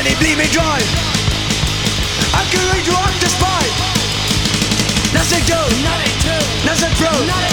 Take money, bleed me dry. I can read you on the spy. Nothing to, Nothing to, Nothing true. Nothing